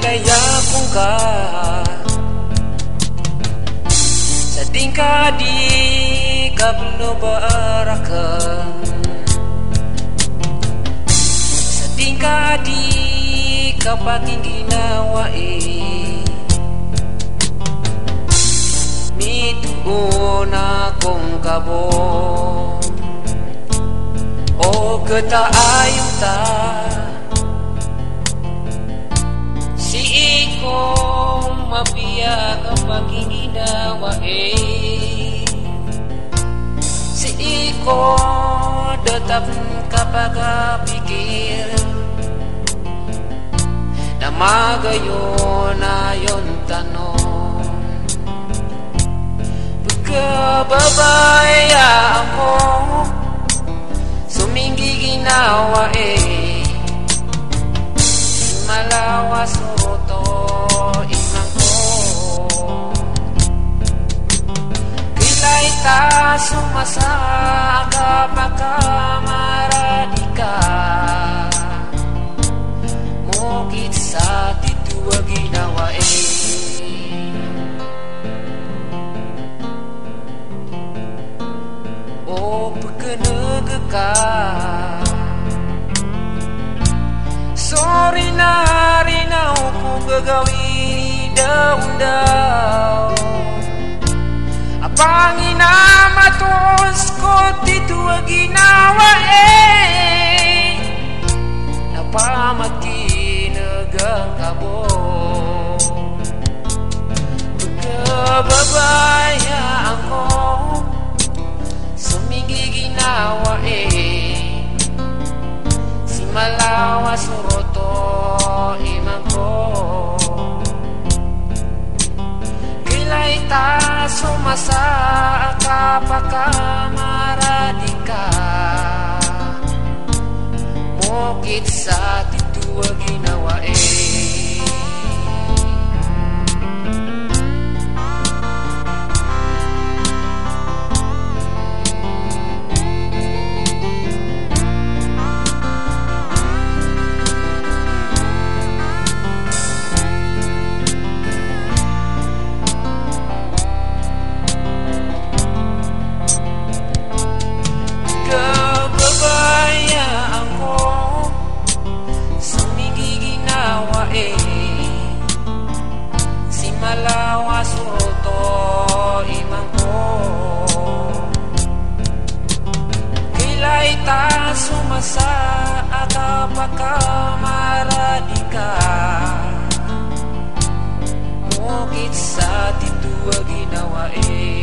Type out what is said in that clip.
ka Sa dingka di ka puno baraka? Sa dingka di ka ginawa eh na kong kabo. Oh, o kataayong tayo eh Si iko tetap kapag pikir. Na magayon ayon tanong Pagkababaya mo. Suminggi ginawa eh Malawas to sumasa kapag maradika Mukit sa tituwa ginawa eh O pagkanaga ka Sorry na rin ako gagawin daw-daw Apang inamatos ko dito ginawa eh. Napamakinag ang kabo Pagkababaya kapaka maradika Mukit sa titua ginawa eh Malawa suroto imang ko. Kilay ta sumasa Akapaka maradika Mukit sa titua ginawa eh